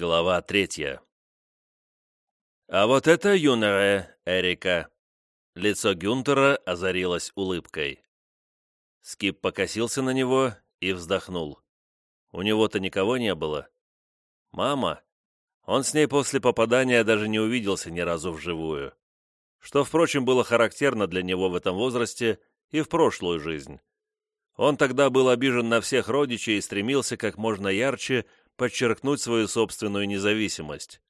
Глава третья. «А вот это юная Эрика!» Лицо Гюнтера озарилось улыбкой. Скип покосился на него и вздохнул. У него-то никого не было. «Мама!» Он с ней после попадания даже не увиделся ни разу вживую. Что, впрочем, было характерно для него в этом возрасте и в прошлую жизнь. Он тогда был обижен на всех родичей и стремился как можно ярче подчеркнуть свою собственную независимость.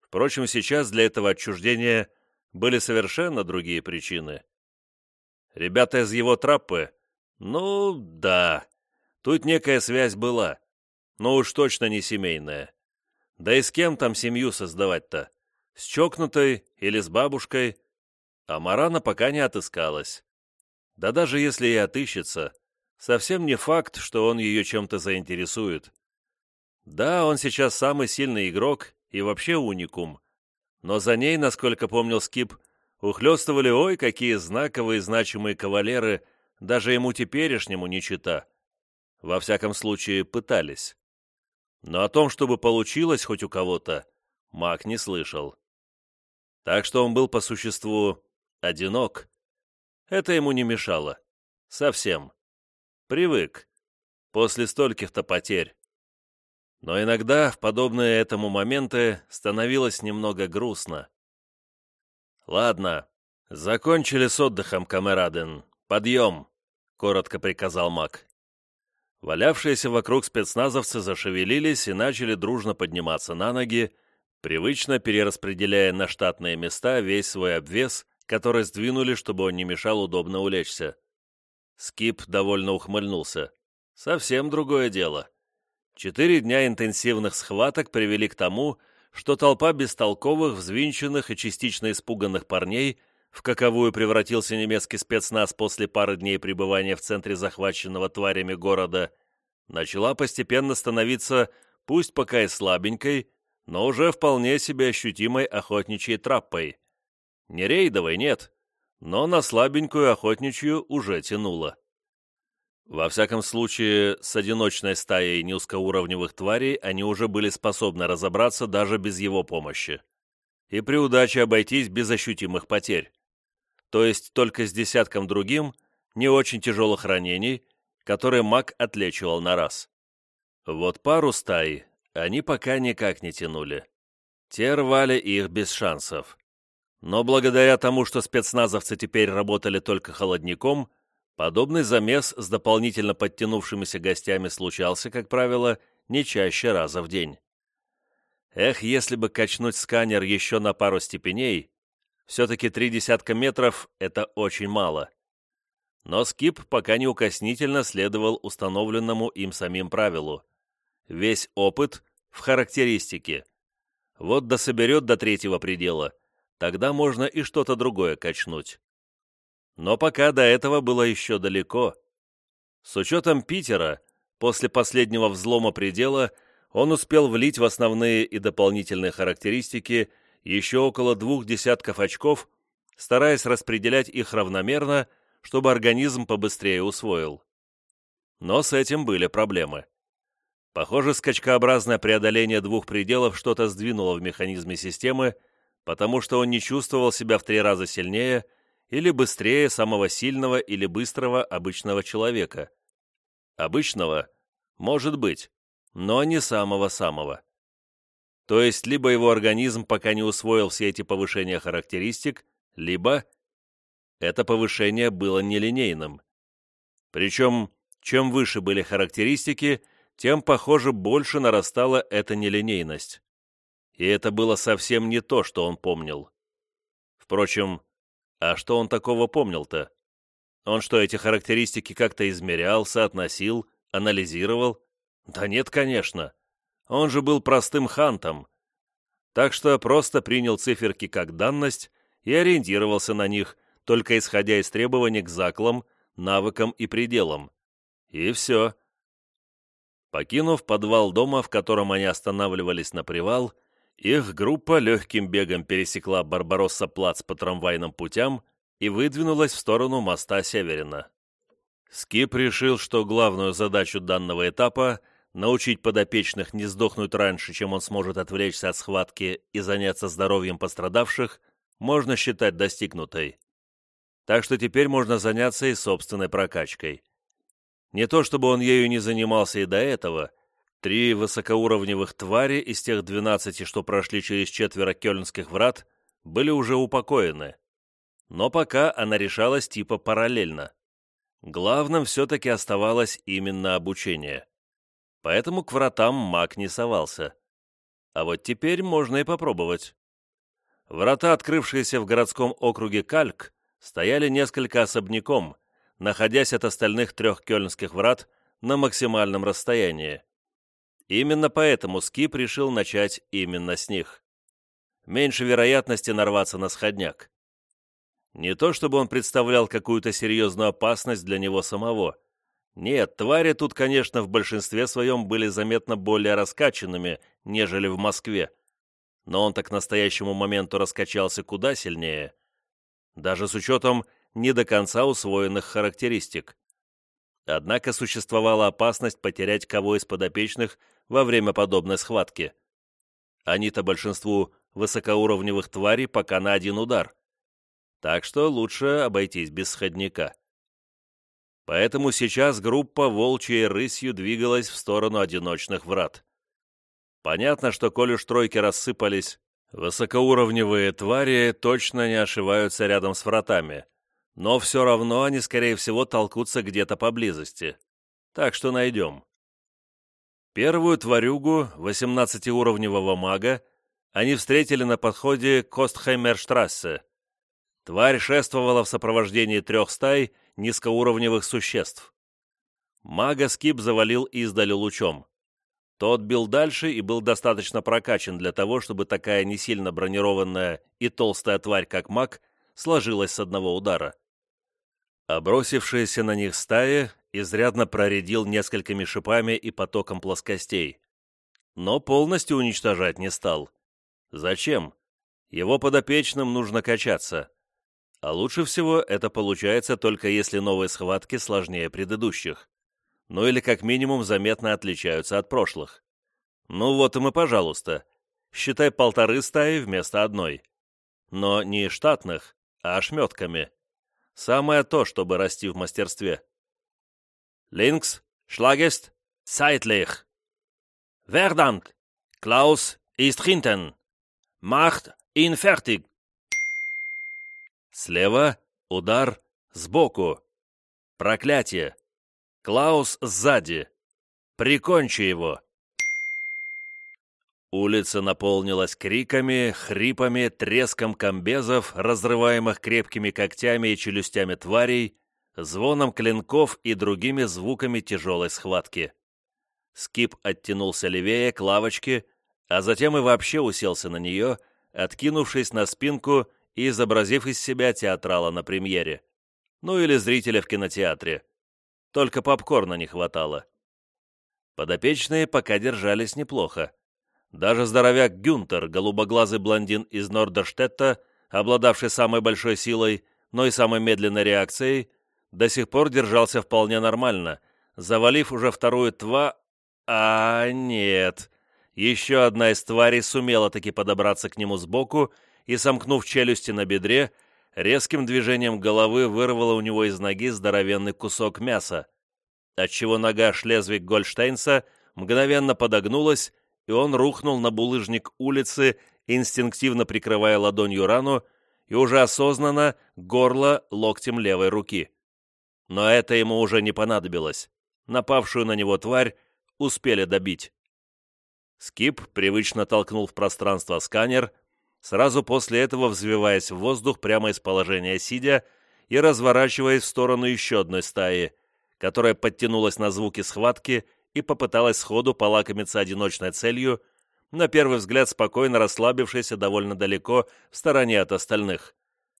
Впрочем, сейчас для этого отчуждения были совершенно другие причины. Ребята из его траппы? Ну, да. Тут некая связь была, но уж точно не семейная. Да и с кем там семью создавать-то? С чокнутой или с бабушкой? А Марана пока не отыскалась. Да даже если и отыщется, совсем не факт, что он ее чем-то заинтересует. Да, он сейчас самый сильный игрок и вообще уникум. Но за ней, насколько помнил Скип, ухлёстывали ой, какие знаковые значимые кавалеры, даже ему теперешнему не чита. Во всяком случае, пытались. Но о том, чтобы получилось хоть у кого-то, маг не слышал. Так что он был по существу одинок. Это ему не мешало. Совсем. Привык. После стольких-то потерь. Но иногда в подобные этому моменты становилось немного грустно. «Ладно, закончили с отдыхом, камераден. Подъем!» — коротко приказал маг. Валявшиеся вокруг спецназовцы зашевелились и начали дружно подниматься на ноги, привычно перераспределяя на штатные места весь свой обвес, который сдвинули, чтобы он не мешал удобно улечься. Скип довольно ухмыльнулся. «Совсем другое дело». Четыре дня интенсивных схваток привели к тому, что толпа бестолковых, взвинченных и частично испуганных парней, в каковую превратился немецкий спецназ после пары дней пребывания в центре захваченного тварями города, начала постепенно становиться, пусть пока и слабенькой, но уже вполне себе ощутимой охотничьей траппой. Не рейдовой, нет, но на слабенькую охотничью уже тянуло. Во всяком случае, с одиночной стаей низкоуровневых тварей они уже были способны разобраться даже без его помощи. И при удаче обойтись без ощутимых потерь. То есть только с десятком другим, не очень тяжелых ранений, которые маг отлечивал на раз. Вот пару стай они пока никак не тянули. Те рвали их без шансов. Но благодаря тому, что спецназовцы теперь работали только холодником, Подобный замес с дополнительно подтянувшимися гостями случался, как правило, не чаще раза в день. Эх, если бы качнуть сканер еще на пару степеней, все-таки три десятка метров — это очень мало. Но Скип пока неукоснительно следовал установленному им самим правилу. Весь опыт в характеристике. Вот дособерет до третьего предела, тогда можно и что-то другое качнуть. Но пока до этого было еще далеко. С учетом Питера, после последнего взлома предела, он успел влить в основные и дополнительные характеристики еще около двух десятков очков, стараясь распределять их равномерно, чтобы организм побыстрее усвоил. Но с этим были проблемы. Похоже, скачкообразное преодоление двух пределов что-то сдвинуло в механизме системы, потому что он не чувствовал себя в три раза сильнее – или быстрее самого сильного или быстрого обычного человека. Обычного? Может быть, но не самого-самого. То есть, либо его организм пока не усвоил все эти повышения характеристик, либо это повышение было нелинейным. Причем, чем выше были характеристики, тем, похоже, больше нарастала эта нелинейность. И это было совсем не то, что он помнил. Впрочем, а что он такого помнил-то? Он что, эти характеристики как-то измерял, соотносил, анализировал? Да нет, конечно. Он же был простым хантом. Так что просто принял циферки как данность и ориентировался на них, только исходя из требований к заклам, навыкам и пределам. И все. Покинув подвал дома, в котором они останавливались на привал, их группа легким бегом пересекла Барбаросса-плац по трамвайным путям и выдвинулась в сторону моста Северина. Скип решил, что главную задачу данного этапа научить подопечных не сдохнуть раньше, чем он сможет отвлечься от схватки и заняться здоровьем пострадавших, можно считать достигнутой. Так что теперь можно заняться и собственной прокачкой. Не то чтобы он ею не занимался и до этого, три высокоуровневых твари из тех 12, что прошли через четверо кёльнских врат, были уже упокоены. Но пока она решалась типа параллельно. Главным все-таки оставалось именно обучение. Поэтому к вратам маг не совался. А вот теперь можно и попробовать. Врата, открывшиеся в городском округе Кальк, стояли несколько особняком, находясь от остальных трех кёльнских врат на максимальном расстоянии. Именно поэтому Скип решил начать именно с них. Меньше вероятности нарваться на сходняк. Не то чтобы он представлял какую-то серьезную опасность для него самого. Нет, твари тут, конечно, в большинстве своем были заметно более раскачанными, нежели в Москве. Но он так к настоящему моменту раскачался куда сильнее. Даже с учетом не до конца усвоенных характеристик. Однако существовала опасность потерять кого из подопечных во время подобной схватки. Они-то большинству высокоуровневых тварей пока на один удар так что лучше обойтись без сходника. Поэтому сейчас группа волчьей рысью двигалась в сторону одиночных врат. Понятно, что коль уж тройки рассыпались, высокоуровневые твари точно не ошиваются рядом с вратами, но все равно они, скорее всего, толкутся где-то поблизости. Так что найдем. Первую тварюгу, 18-уровневого мага, они встретили на подходе к Костхаймерштрассе, Тварь шествовала в сопровождении трех стай низкоуровневых существ. Мага Скип завалил издали лучом. Тот бил дальше и был достаточно прокачан для того, чтобы такая не сильно бронированная и толстая тварь, как маг, сложилась с одного удара. Обросившаяся на них стая изрядно проредил несколькими шипами и потоком плоскостей. Но полностью уничтожать не стал. Зачем? Его подопечным нужно качаться. А лучше всего это получается только если новые схватки сложнее предыдущих. Ну или как минимум заметно отличаются от прошлых. Ну вот и мы, пожалуйста. Считай полторы стаи вместо одной. Но не штатных, а ошметками. Самое то, чтобы расти в мастерстве. Линкс, Шлагест, Zeitlech. Verdammt, Klaus ist hinten. Macht ihn fertig. Слева — удар, сбоку. Проклятие. Клаус сзади. Прикончи его. Улица наполнилась криками, хрипами, треском комбезов, разрываемых крепкими когтями и челюстями тварей, звоном клинков и другими звуками тяжелой схватки. Скип оттянулся левее к лавочке, а затем и вообще уселся на нее, откинувшись на спинку и изобразив из себя театрала на премьере. Ну или зрителя в кинотеатре. Только попкорна не хватало. Подопечные пока держались неплохо. Даже здоровяк Гюнтер, голубоглазый блондин из Нордерштетта, обладавший самой большой силой, но и самой медленной реакцией, до сих пор держался вполне нормально, завалив уже вторую тва... А нет. Еще одна из тварей сумела таки подобраться к нему сбоку и, сомкнув челюсти на бедре, резким движением головы вырвала у него из ноги здоровенный кусок мяса, отчего нога Шлезвиг Гольштейнса мгновенно подогнулась, и он рухнул на булыжник улицы, инстинктивно прикрывая ладонью рану и уже осознанно горло локтем левой руки. Но это ему уже не понадобилось. Напавшую на него тварь успели добить. Скип привычно толкнул в пространство сканер, сразу после этого взвиваясь в воздух прямо из положения сидя и разворачиваясь в сторону еще одной стаи, которая подтянулась на звуки схватки и попыталась сходу полакомиться одиночной целью, на первый взгляд спокойно расслабившейся довольно далеко в стороне от остальных.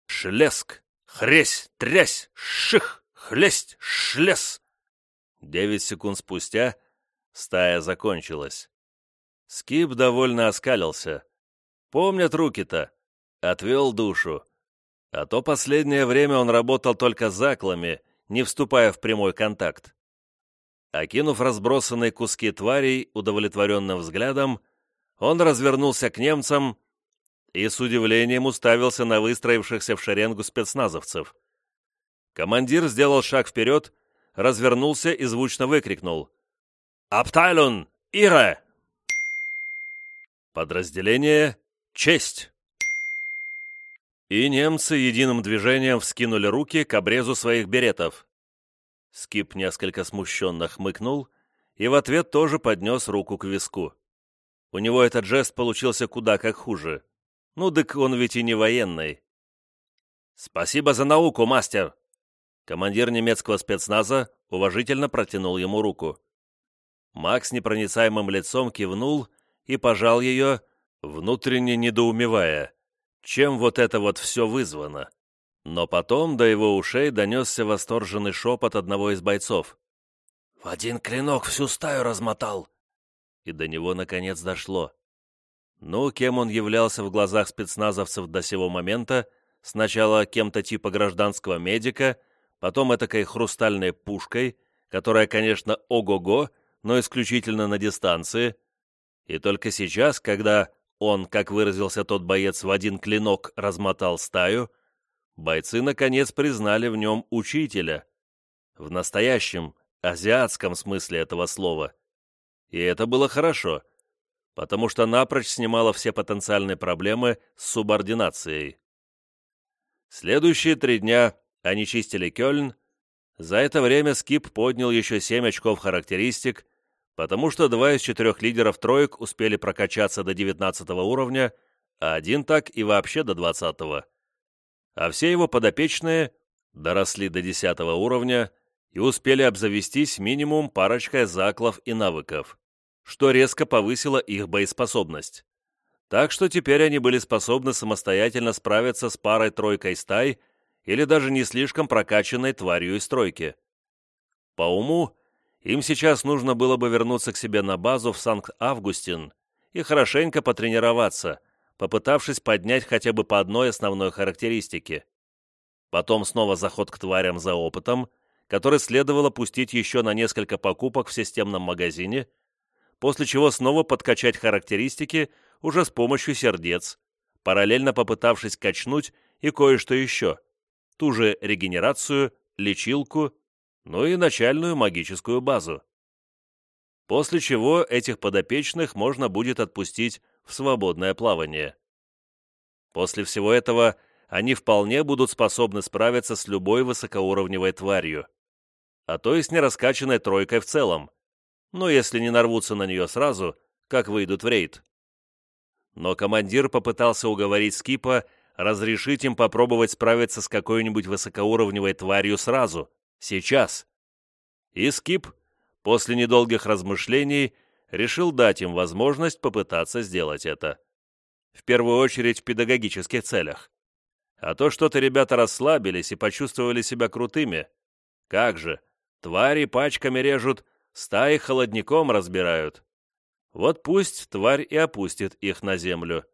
Шлеск! Хресь! Трясь! Ших! Хлесть! Шлес! Девять секунд спустя стая закончилась. Скип довольно оскалился, Помнят руки-то. Отвел душу. А то последнее время он работал только заклами, не вступая в прямой контакт. Окинув разбросанные куски тварей удовлетворенным взглядом, он развернулся к немцам и с удивлением уставился на выстроившихся в шеренгу спецназовцев. Командир сделал шаг вперед, развернулся и звучно выкрикнул «Аптайлун! Ире!» Подразделение «Честь!» И немцы единым движением вскинули руки к обрезу своих беретов. Скип несколько смущенно хмыкнул и в ответ тоже поднес руку к виску. У него этот жест получился куда как хуже. Ну, дык он ведь и не военный. «Спасибо за науку, мастер!» Командир немецкого спецназа уважительно протянул ему руку. Макс непроницаемым лицом кивнул и пожал ее, внутренне недоумевая, чем вот это вот все вызвано. Но потом до его ушей донесся восторженный шепот одного из бойцов. «В один клинок всю стаю размотал!» И до него наконец дошло. Ну, кем он являлся в глазах спецназовцев до сего момента, сначала кем-то типа гражданского медика, потом этакой хрустальной пушкой, которая, конечно, ого-го, но исключительно на дистанции, и только сейчас, когда он, как выразился тот боец, в один клинок размотал стаю, бойцы наконец признали в нем учителя. В настоящем, азиатском смысле этого слова. И это было хорошо, потому что напрочь снимало все потенциальные проблемы с субординацией. Следующие три дня они чистили Кёльн. За это время Скип поднял еще семь очков характеристик, потому что два из четырех лидеров троек успели прокачаться до 19 уровня, а один так и вообще до 20 -го. А все его подопечные доросли до 10 уровня и успели обзавестись минимум парочкой заклов и навыков, что резко повысило их боеспособность. Так что теперь они были способны самостоятельно справиться с парой-тройкой стай или даже не слишком прокачанной тварью из стройки. По уму, им сейчас нужно было бы вернуться к себе на базу в Санкт-Августин и хорошенько потренироваться, попытавшись поднять хотя бы по одной основной характеристике. Потом снова заход к тварям за опытом, который следовало пустить еще на несколько покупок в системном магазине, после чего снова подкачать характеристики уже с помощью сердец, параллельно попытавшись качнуть и кое-что еще, ту же регенерацию, лечилку ну и начальную магическую базу. После чего этих подопечных можно будет отпустить в свободное плавание. После всего этого они вполне будут способны справиться с любой высокоуровневой тварью, а то и с нераскачанной тройкой в целом, но если не нарвутся на нее сразу, как выйдут в рейд. Но командир попытался уговорить Скипа разрешить им попробовать справиться с какой-нибудь высокоуровневой тварью сразу, Сейчас. И Скип, после недолгих размышлений, решил дать им возможность попытаться сделать это. В первую очередь в педагогических целях. А то что-то ребята расслабились и почувствовали себя крутыми. Как же, твари пачками режут, стаи холодником разбирают. Вот пусть тварь и опустит их на землю.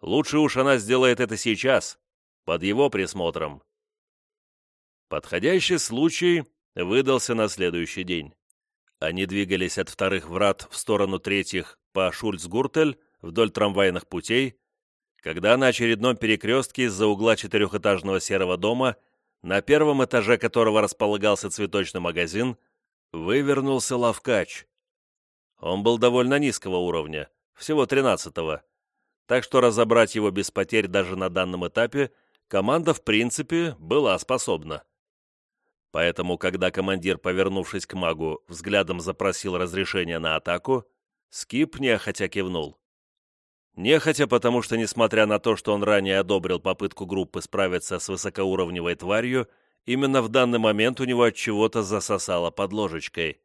Лучше уж она сделает это сейчас, под его присмотром. Подходящий случай выдался на следующий день. Они двигались от вторых врат в сторону третьих по Шульцгуртель вдоль трамвайных путей, когда на очередном перекрестке из-за угла четырехэтажного серого дома, на первом этаже которого располагался цветочный магазин, вывернулся лавкач. Он был довольно низкого уровня, всего тринадцатого, так что разобрать его без потерь даже на данном этапе команда в принципе была способна. Поэтому, когда командир, повернувшись к магу, взглядом запросил разрешение на атаку, Скип нехотя кивнул. Нехотя, потому что, несмотря на то, что он ранее одобрил попытку группы справиться с высокоуровневой тварью, именно в данный момент у него от чего-то засосало под ложечкой.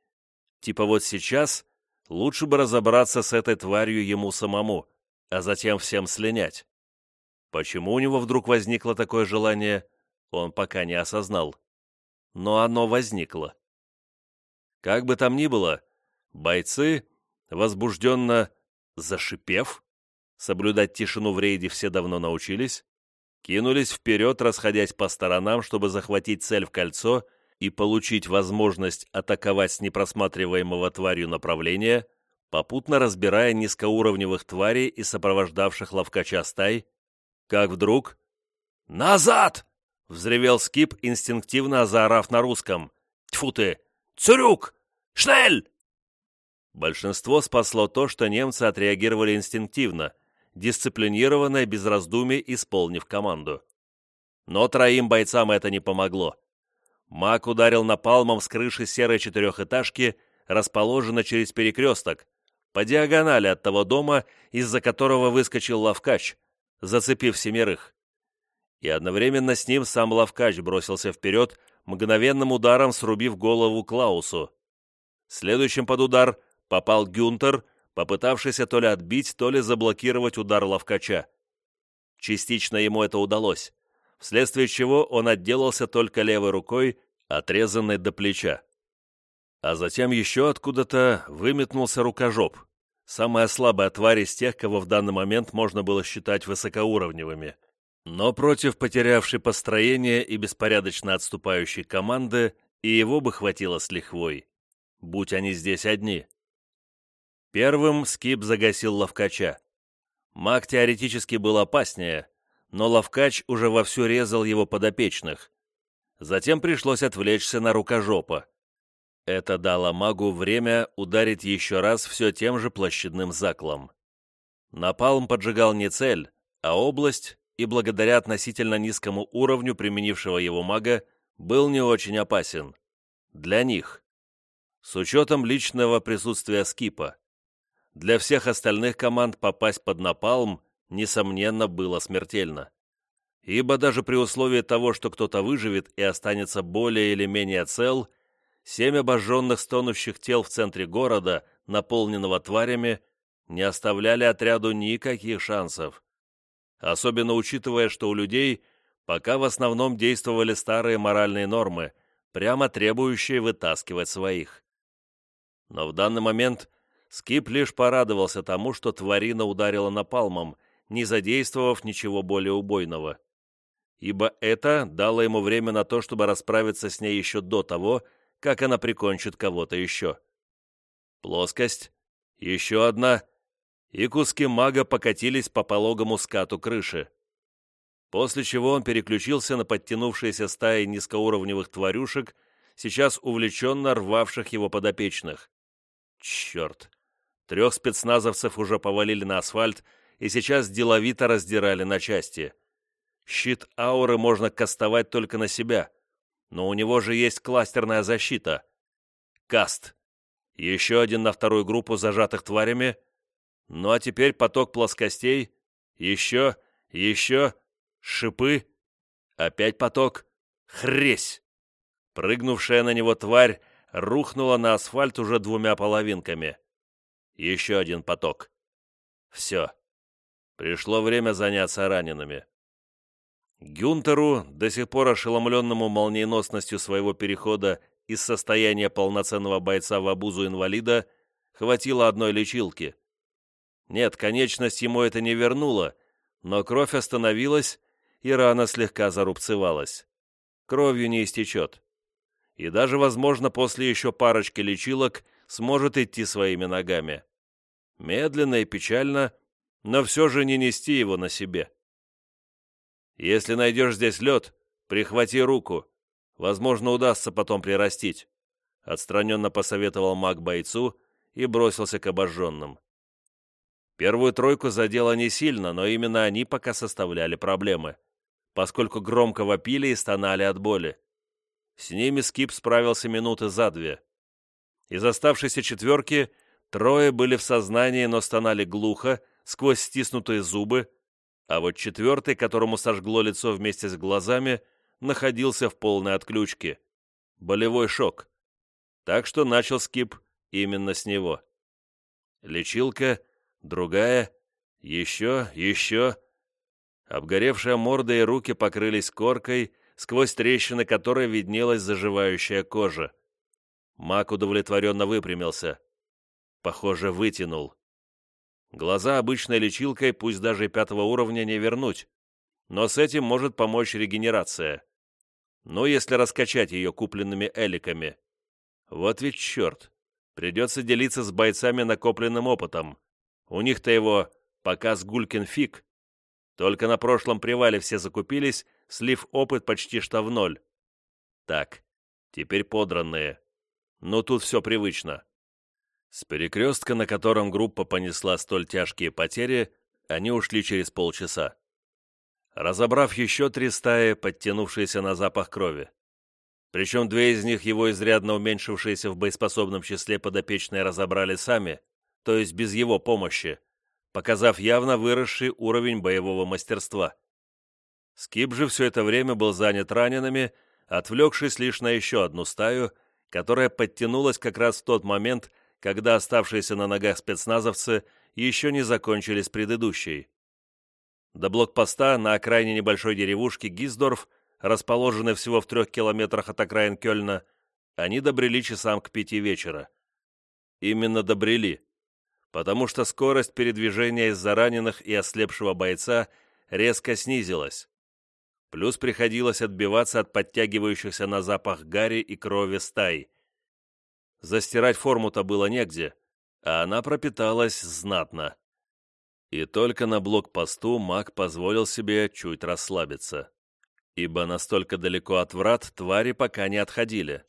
Типа вот сейчас лучше бы разобраться с этой тварью ему самому, а затем всем слинять. Почему у него вдруг возникло такое желание, он пока не осознал но оно возникло. Как бы там ни было, бойцы, возбужденно зашипев, соблюдать тишину в рейде все давно научились, кинулись вперед, расходясь по сторонам, чтобы захватить цель в кольцо и получить возможность атаковать с непросматриваемого тварью направления, попутно разбирая низкоуровневых тварей и сопровождавших ловкача стай, как вдруг... «Назад!» — взревел Скип, инстинктивно заорав на русском. «Тьфу ты! Цурюк! Шнель!» Большинство спасло то, что немцы отреагировали инстинктивно, дисциплинированно и без раздумий исполнив команду. Но троим бойцам это не помогло. Маг ударил напалмом с крыши серой четырехэтажки, расположенной через перекресток, по диагонали от того дома, из-за которого выскочил Лавкач, зацепив семерых. И одновременно с ним сам Лавкач бросился вперед, мгновенным ударом срубив голову Клаусу. Следующим под удар попал Гюнтер, попытавшийся то ли отбить, то ли заблокировать удар Лавкача. Частично ему это удалось, вследствие чего он отделался только левой рукой, отрезанной до плеча. А затем еще откуда-то выметнулся рукожоп, самая слабая тварь из тех, кого в данный момент можно было считать высокоуровневыми. Но против потерявшей построение и беспорядочно отступающей команды и его бы хватило с лихвой, будь они здесь одни. Первым Скип загасил Ловкача. Маг теоретически был опаснее, но Ловкач уже вовсю резал его подопечных. Затем пришлось отвлечься на рукожопа. Это дало магу время ударить еще раз все тем же площадным заклом. Напалм поджигал не цель, а область, и благодаря относительно низкому уровню применившего его мага был не очень опасен. Для них. С учетом личного присутствия скипа. Для всех остальных команд попасть под напалм, несомненно, было смертельно. Ибо даже при условии того, что кто-то выживет и останется более или менее цел – Семь обожженных стонущих тел в центре города, наполненного тварями, не оставляли отряду никаких шансов. Особенно учитывая, что у людей пока в основном действовали старые моральные нормы, прямо требующие вытаскивать своих. Но в данный момент Скип лишь порадовался тому, что тварина ударила напалмом, не задействовав ничего более убойного. Ибо это дало ему время на то, чтобы расправиться с ней еще до того, как она прикончит кого-то еще. Плоскость, еще одна, и куски мага покатились по пологому скату крыши. После чего он переключился на подтянувшиеся стаи низкоуровневых тварюшек, сейчас увлеченно рвавших его подопечных. Черт! Трех спецназовцев уже повалили на асфальт и сейчас деловито раздирали на части. Щит ауры можно кастовать только на себя, но у него же есть кластерная защита. Каст. Еще один на вторую группу зажатых тварями. Ну а теперь поток плоскостей. Еще, еще, шипы. Опять поток. Хресь! Прыгнувшая на него тварь рухнула на асфальт уже двумя половинками. Еще один поток. Все. Пришло время заняться ранеными. Гюнтеру, до сих пор ошеломленному молниеносностью своего перехода из состояния полноценного бойца в обузу инвалида, хватило одной лечилки. Нет, конечность ему это не вернуло, но кровь остановилась, и рана слегка зарубцевалась. Кровью не истечет. И даже, возможно, после еще парочки лечилок сможет идти своими ногами. Медленно и печально, но все же не нести его на себе. Если найдешь здесь лед, прихвати руку. Возможно, удастся потом прирастить», — отстраненно посоветовал маг бойцу и бросился к обожженным. Первую тройку задело не сильно, но именно они пока составляли проблемы, поскольку громко вопили и стонали от боли. С ними Скип справился минуты за две. Из оставшейся четверки трое были в сознании, но стонали глухо, сквозь стиснутые зубы, а вот четвертый, которому сожгло лицо вместе с глазами, находился в полной отключке. Болевой шок. Так что начал скип именно с него. Лечилка, другая, еще, еще. Обгоревшая морда и руки покрылись коркой, сквозь трещины которой виднелась заживающая кожа. Мак удовлетворенно выпрямился. Похоже, вытянул. Глаза обычной лечилкой, пусть даже пятого уровня, не вернуть, но с этим может помочь регенерация. Ну, если раскачать ее купленными эликами. Вот ведь черт. Придется делиться с бойцами накопленным опытом. У них-то его пока сгулькин фиг. Только на прошлом привале все закупились, слив опыт почти что в ноль. Так, теперь подранные. Но тут все привычно. С перекрестка, на котором группа понесла столь тяжкие потери, они ушли через полчаса. Разобрав еще три стаи, подтянувшиеся на запах крови. Причем две из них его изрядно уменьшившиеся в боеспособном числе подопечные разобрали сами, то есть без его помощи, показав явно выросший уровень боевого мастерства. Скип же все это время был занят ранеными, отвлекшись лишь на еще одну стаю, которая подтянулась как раз в тот момент, когда оставшиеся на ногах спецназовцы еще не закончили с предыдущей. До блокпоста на окраине небольшой деревушки Гиздорф расположенной всего в трех километрах от окраин Кёльна, они добрели часам к пяти вечера. Именно добрели, потому что скорость передвижения из-за раненых и ослепшего бойца резко снизилась. Плюс приходилось отбиваться от подтягивающихся на запах гари и крови стай. Застирать форму-то было негде, а она пропиталась знатно. И только на блокпосту маг позволил себе чуть расслабиться ибо настолько далеко от врат твари пока не отходили.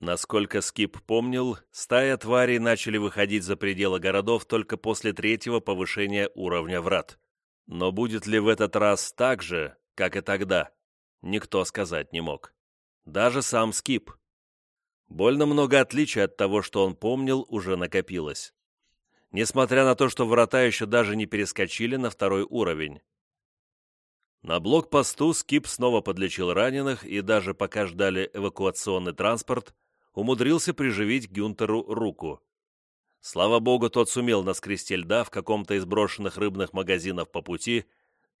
Насколько Скип помнил, стая тварей начали выходить за пределы городов только после третьего повышения уровня врат. Но будет ли в этот раз так же, как и тогда, никто сказать не мог. Даже сам Скип. Больно много отличий от того, что он помнил, уже накопилось. Несмотря на то, что врата еще даже не перескочили на второй уровень. На блокпосту Скип снова подлечил раненых и даже пока ждали эвакуационный транспорт, умудрился приживить Гюнтеру руку. Слава богу, тот сумел наскрести льда в каком-то из брошенных рыбных магазинов по пути,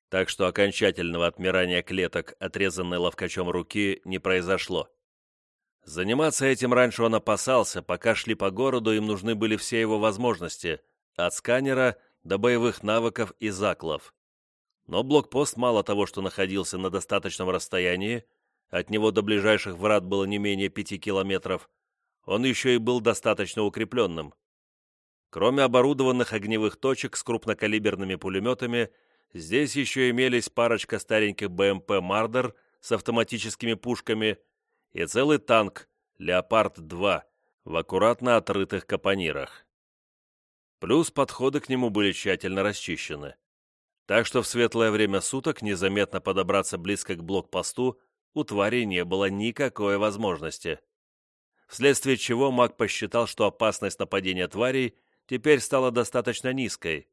так что окончательного отмирания клеток, отрезанной ловкачом руки, не произошло. Заниматься этим раньше он опасался, пока шли по городу, им нужны были все его возможности, от сканера до боевых навыков и заклов. Но блокпост мало того, что находился на достаточном расстоянии, от него до ближайших врат было не менее пяти километров, он еще и был достаточно укрепленным. Кроме оборудованных огневых точек с крупнокалиберными пулеметами, здесь еще имелись парочка стареньких БМП «Мардер» с автоматическими пушками и целый танк «Леопард-2» в аккуратно отрытых капонирах. Плюс подходы к нему были тщательно расчищены так что в светлое время суток незаметно подобраться близко к блокпосту у твари не было никакой возможности. Вследствие чего маг посчитал, что опасность нападения тварей теперь стала достаточно низкой,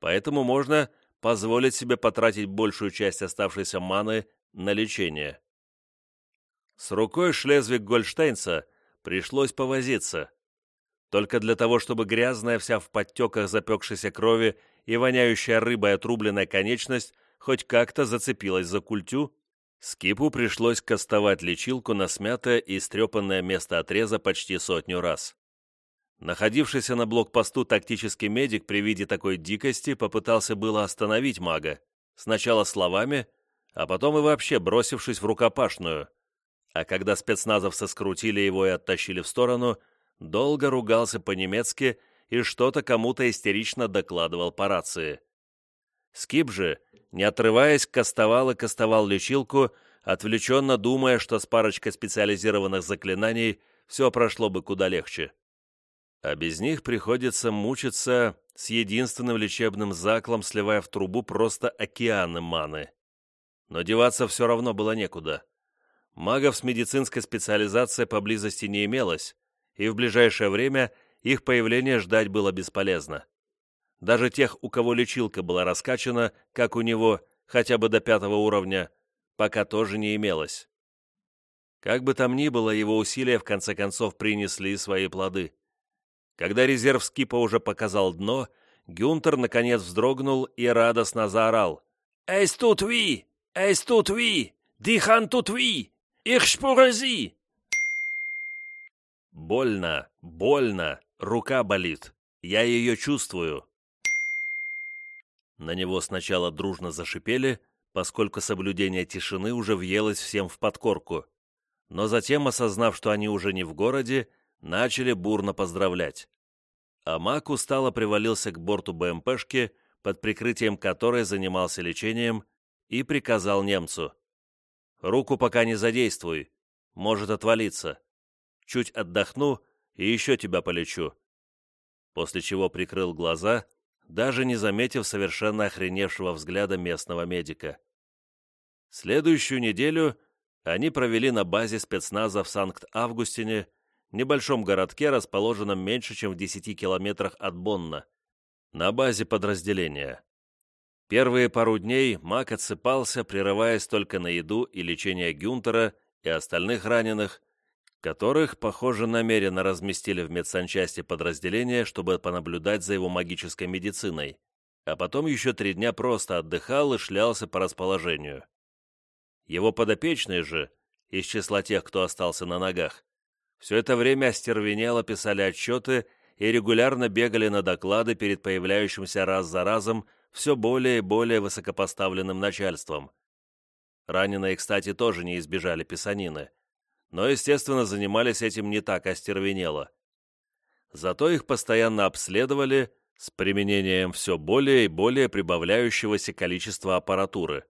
поэтому можно позволить себе потратить большую часть оставшейся маны на лечение. С рукой Шлезвиг-Гольштейнца пришлось повозиться. Только для того, чтобы грязная вся в подтеках запекшейся крови и воняющая рыбой отрубленная конечность хоть как-то зацепилась за культю, Скипу пришлось кастовать лечилку на смятое и истрепанное место отреза почти сотню раз. Находившийся на блокпосту тактический медик при виде такой дикости попытался было остановить мага, сначала словами, а потом и вообще бросившись в рукопашную. А когда спецназовцы скрутили его и оттащили в сторону, долго ругался по-немецки и что-то кому-то истерично докладывал по рации. Скип же, не отрываясь, кастовал и кастовал лечилку, отвлеченно думая, что с парочкой специализированных заклинаний все прошло бы куда легче. А без них приходится мучиться с единственным лечебным заклом, сливая в трубу просто океаны маны. Но деваться все равно было некуда. Магов с медицинской специализацией поблизости не имелось, и в ближайшее время их появление ждать было бесполезно. Даже тех, у кого лечилка была раскачана, как у него, хотя бы до пятого уровня, пока тоже не имелось. Как бы там ни было, его усилия в конце концов принесли свои плоды. Когда резерв скипа уже показал дно, Гюнтер наконец вздрогнул и радостно заорал. «Эйс тут ви! Эйс тут ви! Дихан тут ви! Их шпурези!» Больно, больно, Рука болит. Я ее чувствую. На него сначала дружно зашипели, поскольку соблюдение тишины уже въелось всем в подкорку, но затем, осознав, что они уже не в городе, начали бурно поздравлять. А Мак устало привалился к борту БМПшки, под прикрытием которой занимался лечением, и приказал немцу. «Руку пока не задействуй, может отвалиться. Чуть отдохну и еще тебя полечу». После чего прикрыл глаза, даже не заметив совершенно охреневшего взгляда местного медика. Следующую неделю они провели на базе спецназа в Санкт-Августине, небольшом городке, расположенном меньше, чем в 10 километрах от Бонна, на базе подразделения. Первые пару дней Мак отсыпался, прерываясь только на еду и лечение Гюнтера и остальных раненых, которых, похоже, намеренно разместили в медсанчасти подразделения, чтобы понаблюдать за его магической медициной, а потом еще три дня просто отдыхал и шлялся по расположению. Его подопечные же, из числа тех, кто остался на ногах, все это время остервенело писали отчеты и регулярно бегали на доклады перед появляющимся раз за разом все более и более высокопоставленным начальством. Раненые, кстати, тоже не избежали писанины, но, естественно, занимались этим не так остервенело. Зато их постоянно обследовали с применением все более и более прибавляющегося количества аппаратуры.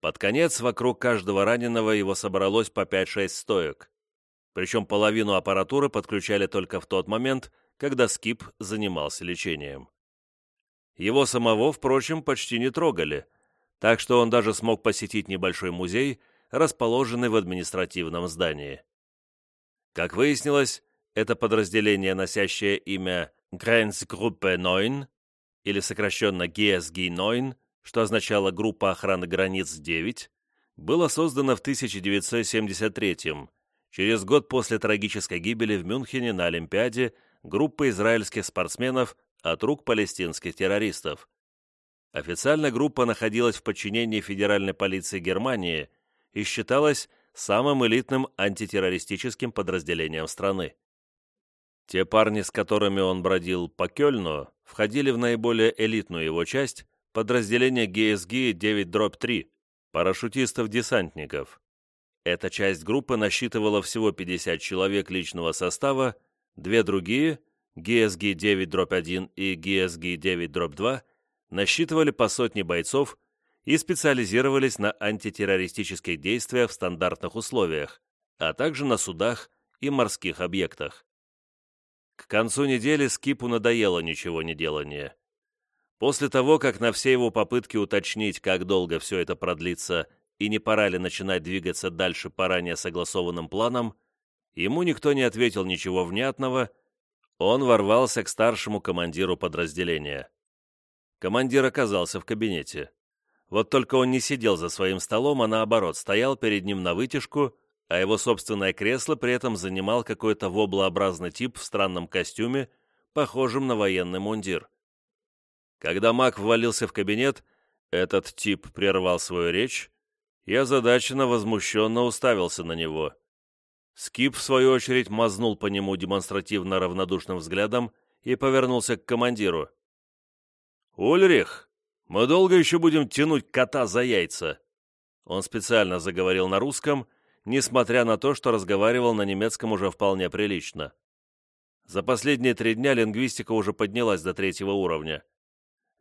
Под конец вокруг каждого раненого его собралось по 5-6 стоек причем половину аппаратуры подключали только в тот момент, когда Скип занимался лечением. Его самого, впрочем, почти не трогали, так что он даже смог посетить небольшой музей, расположенный в административном здании. Как выяснилось, это подразделение, носящее имя Grenzgruppe 9, или сокращенно GSG 9, что означало «Группа охраны границ 9», было создано в 1973 году через год после трагической гибели в Мюнхене на Олимпиаде группы израильских спортсменов от рук палестинских террористов. Официально группа находилась в подчинении Федеральной полиции Германии и считалась самым элитным антитеррористическим подразделением страны. Те парни, с которыми он бродил по Кёльну, входили в наиболее элитную его часть, подразделение ГСГ 9-3, парашютистов-десантников. Эта часть группы насчитывала всего 50 человек личного состава, две другие, GSG-9-1 и GSG-9-2, насчитывали по сотне бойцов и специализировались на антитеррористических действиях в стандартных условиях, а также на судах и морских объектах. К концу недели Скипу надоело ничего не делание. После того, как на все его попытки уточнить, как долго все это продлится и не пора ли начинать двигаться дальше по ранее согласованным планам, ему никто не ответил ничего внятного, он ворвался к старшему командиру подразделения. Командир оказался в кабинете. Вот только он не сидел за своим столом, а наоборот, стоял перед ним на вытяжку, а его собственное кресло при этом занимал какой-то воблообразный тип в странном костюме, похожем на военный мундир. Когда маг ввалился в кабинет, этот тип прервал свою речь я озадаченно возмущенно уставился на него. Скип, в свою очередь, мазнул по нему демонстративно равнодушным взглядом и повернулся к командиру. «Ульрих, мы долго еще будем тянуть кота за яйца?» Он специально заговорил на русском, несмотря на то, что разговаривал на немецком уже вполне прилично. За последние три дня лингвистика уже поднялась до третьего уровня.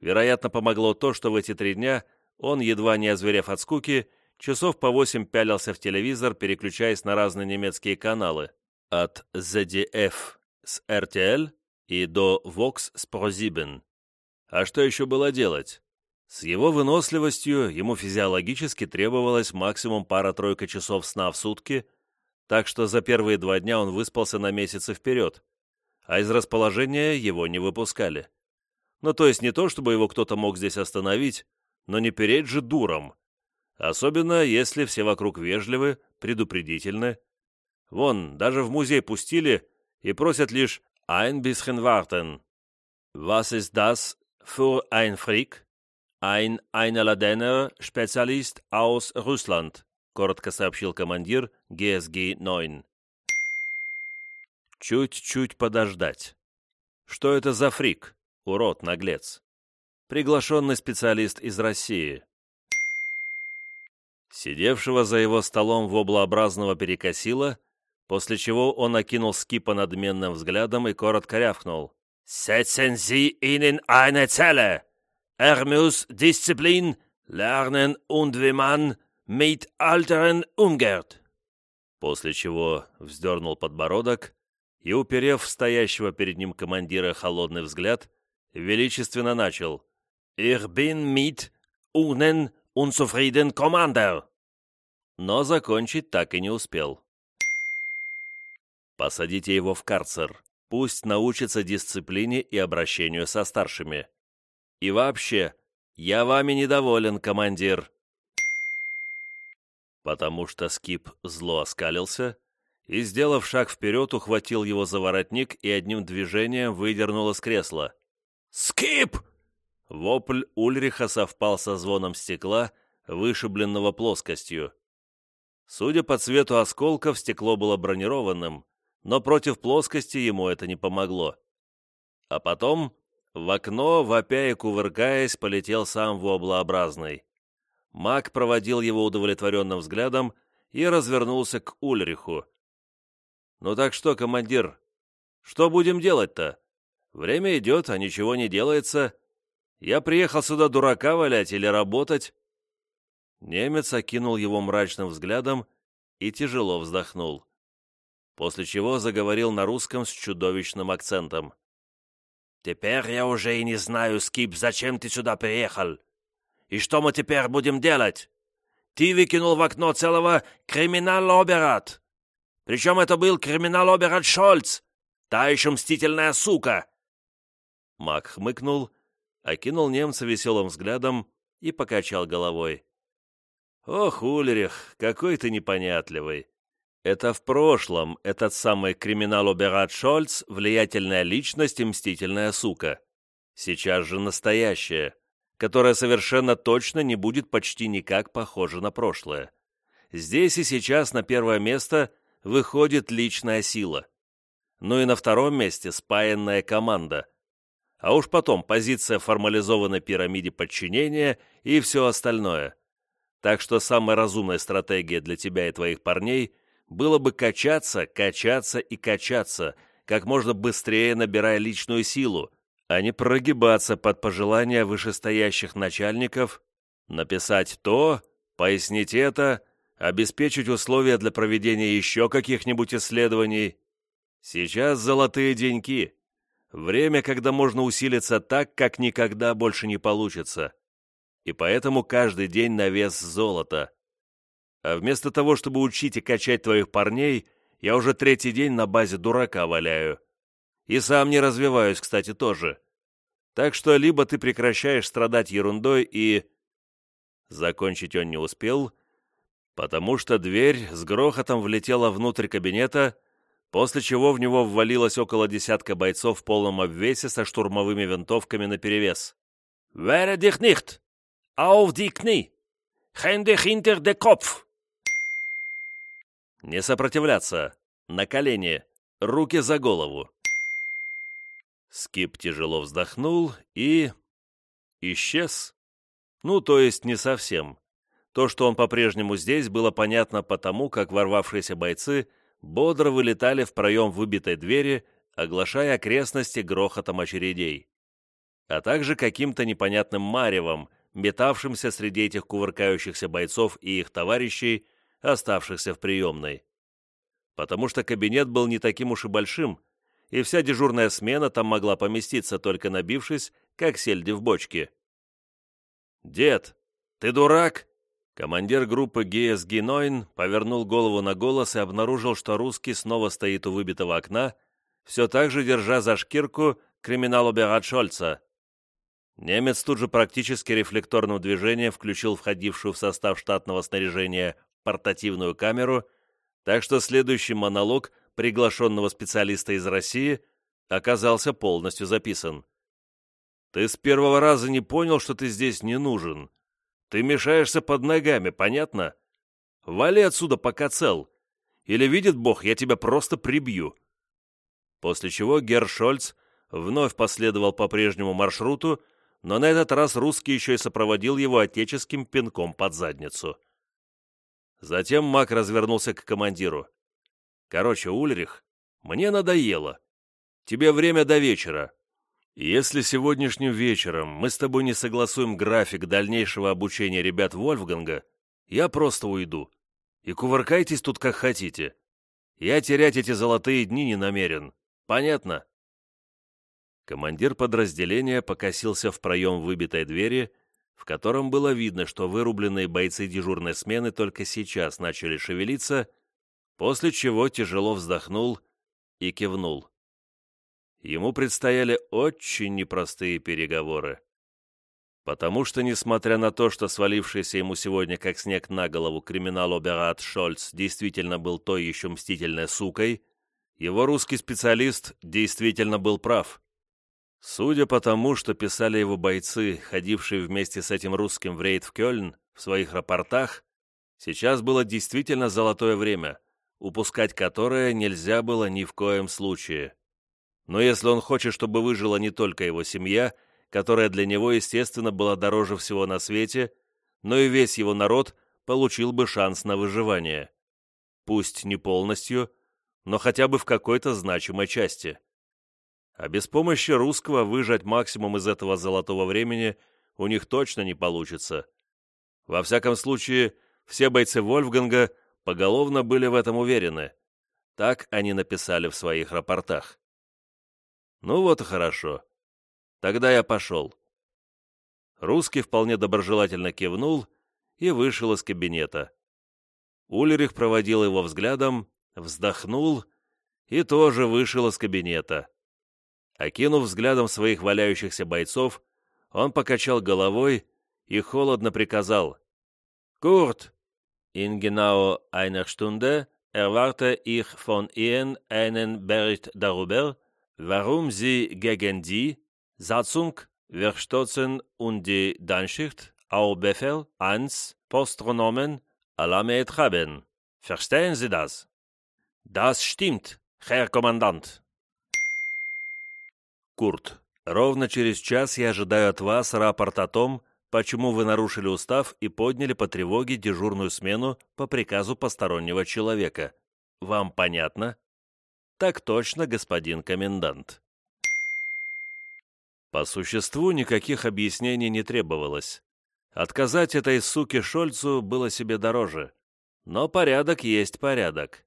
Вероятно, помогло то, что в эти три дня он, едва не озверев от скуки, часов по восемь пялился в телевизор, переключаясь на разные немецкие каналы, от ZDF с RTL и до Vox с ProSieben. А что еще было делать? С его выносливостью ему физиологически требовалось максимум пара-тройка часов сна в сутки, так что за первые два дня он выспался на месяцы вперед, а из расположения его не выпускали. Ну, то есть не то, чтобы его кто-то мог здесь остановить, но не переть же дуром. Особенно, если все вокруг вежливы, предупредительны. Вон, даже в музей пустили и просят лишь «ein bisschen warten». «Was ist das für ein Freak?» «Ein Einladener Spezialist aus Russland», коротко сообщил командир ГСГ-9. Чуть-чуть подождать. Что это за фрик? Урод-наглец. Приглашенный специалист из России. Сидевшего за его столом воблообразного перекосило, после чего он окинул Скипа надменным взглядом и коротко рявкнул. «Setzen Sie ihnen eine Er muss Disziplin lernen und wie man mit Alteren umgeht!» После чего вздернул подбородок и, уперев стоящего перед ним командира холодный взгляд, величественно начал «Ich bin mit Ihnen unzufrieden, Commander!» Но закончить так и не успел. «Посадите его в карцер, пусть научится дисциплине и обращению со старшими. И вообще, я вами недоволен, командир!» Потому что Скип зло оскалился и, сделав шаг вперед, ухватил его за воротник и одним движением выдернул из кресла. «Скип!» Вопль Ульриха совпал со звоном стекла, вышибленного плоскостью. Судя по цвету осколков, стекло было бронированным, но против плоскости ему это не помогло. А потом в окно, вопя и кувыркаясь, полетел сам воблообразный. Маг проводил его удовлетворенным взглядом и развернулся к Ульриху. «Ну так что, командир, что будем делать-то? Время идет, а ничего не делается. Я приехал сюда дурака валять или работать?» Немец окинул его мрачным взглядом и тяжело вздохнул. После чего заговорил на русском с чудовищным акцентом. «Теперь я уже и не знаю, Скип, зачем ты сюда приехал. И что мы теперь будем делать? Ты выкинул в окно целого криминал-оберат. Причем это был криминал-оберат Шольц, та еще мстительная сука!» Мак хмыкнул окинул немца веселым взглядом и покачал головой. «Ох, Ульрих, какой ты непонятливый! Это в прошлом этот самый криминал-оберат Шольц, влиятельная личность и мстительная сука. Сейчас же настоящее, которое совершенно точно не будет почти никак похоже на прошлое. Здесь и сейчас на первое место выходит личная сила. Ну и на втором месте спаянная команда, а уж потом позиция формализованной пирамиде подчинения и все остальное. Так что самая разумная стратегия для тебя и твоих парней было бы качаться, качаться и качаться, как можно быстрее набирая личную силу, а не прогибаться под пожелания вышестоящих начальников, написать то, пояснить это, обеспечить условия для проведения еще каких-нибудь исследований. Сейчас золотые деньки. Время, когда можно усилиться так, как никогда больше не получится. И поэтому каждый день на вес золота. А вместо того, чтобы учить и качать твоих парней, я уже третий день на базе дурака валяю. И сам не развиваюсь, кстати, тоже. Так что либо ты прекращаешь страдать ерундой и... Закончить он не успел, потому что дверь с грохотом влетела внутрь кабинета, после чего в него ввалилось около десятка бойцов в полном обвесе со штурмовыми винтовками наперевес. «Wehre dich nicht! Auf die Knie! Hände hinter den Kopf!» «Не сопротивляться! На колени! Руки за голову!» Скип тяжело вздохнул и... исчез. Ну, то есть не совсем. То, что он по-прежнему здесь, было понятно потому, как ворвавшиеся бойцы — бодро вылетали в проем выбитой двери, оглашая окрестности грохотом очередей, а также каким-то непонятным маревом, метавшимся среди этих кувыркающихся бойцов и их товарищей, оставшихся в приемной. Потому что кабинет был не таким уж и большим, и вся дежурная смена там могла поместиться, только набившись, как сельди в бочке. «Дед, ты дурак?» Командир группы ГС Гинойн повернул голову на голос и обнаружил, что русский снова стоит у выбитого окна, все так же держа за шкирку криминал Берат Шольца. Немец тут же практически рефлекторным движением включил входившую в состав штатного снаряжения портативную камеру, так что следующий монолог приглашенного специалиста из России оказался полностью записан. «Ты с первого раза не понял, что ты здесь не нужен», ты мешаешься под ногами, понятно? Вали отсюда, пока цел. Или видит Бог, я тебя просто прибью». После чего Гершольц вновь последовал по прежнему маршруту, но на этот раз русский еще и сопроводил его отеческим пинком под задницу. Затем Мак развернулся к командиру. «Короче, Ульрих, мне надоело. Тебе время до вечера. Если сегодняшним вечером мы с тобой не согласуем график дальнейшего обучения ребят Вольфганга, я просто уйду. И кувыркайтесь тут как хотите. Я терять эти золотые дни не намерен. Понятно?» Командир подразделения покосился в проем выбитой двери в котором было видно, что вырубленные бойцы дежурной смены только сейчас начали шевелиться, после чего тяжело вздохнул и кивнул. Ему предстояли очень непростые переговоры. Потому что, несмотря на то, что свалившийся ему сегодня как снег на голову криминал-оберат Шольц действительно был той еще мстительной сукой, его русский специалист действительно был прав. Судя по тому, что писали его бойцы, ходившие вместе с этим русским в рейд в Кёльн, в своих рапортах, сейчас было действительно золотое время, упускать которое нельзя было ни в коем случае. Но если он хочет, чтобы выжила не только его семья, которая для него, естественно, была дороже всего на свете, но и весь его народ получил бы шанс на выживание. Пусть не полностью, но хотя бы в какой-то значимой части а без помощи русского выжать максимум из этого золотого времени у них точно не получится. Во всяком случае, все бойцы Вольфганга поголовно были в этом уверены. Так они написали в своих рапортах. Ну вот и хорошо. Тогда я пошел. Русский вполне доброжелательно кивнул и вышел из кабинета. Ульрих проводил его взглядом, вздохнул и тоже вышел из кабинета. Окинув взглядом своих валяющихся бойцов, он покачал головой и холодно приказал. «Курт, in genau einer Stunde erwarte ich von Ihnen einen Bericht darüber, warum Sie gegen die Satzung verstoßen und die Danschicht auf Befehl eines Postronomen alarmiert haben. Verstehen Sie das?» «Das stimmt, Herr Kommandant», Курт, ровно через час я ожидаю от вас рапорт о том, почему вы нарушили устав и подняли по тревоге дежурную смену по приказу постороннего человека. Вам понятно? Так точно, господин комендант. По существу никаких объяснений не требовалось. Отказать этой суке Шольцу было себе дороже. Но порядок есть порядок.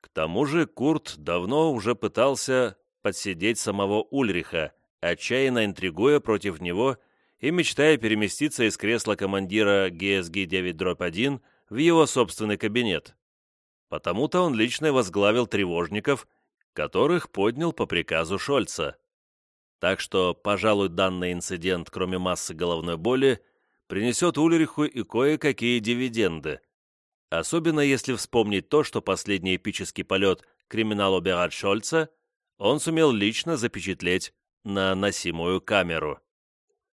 К тому же Курт давно уже пытался подсидеть самого Ульриха, отчаянно интригуя против него и мечтая переместиться из кресла командира ГСГ-9-1 в его собственный кабинет. Потому-то он лично возглавил тревожников, которых поднял по приказу Шольца. Так что, пожалуй, данный инцидент, кроме массы головной боли, принесет Ульриху и кое-какие дивиденды. Особенно если вспомнить то, что последний эпический полет криминал-оберат Шольца – он сумел лично запечатлеть на носимую камеру.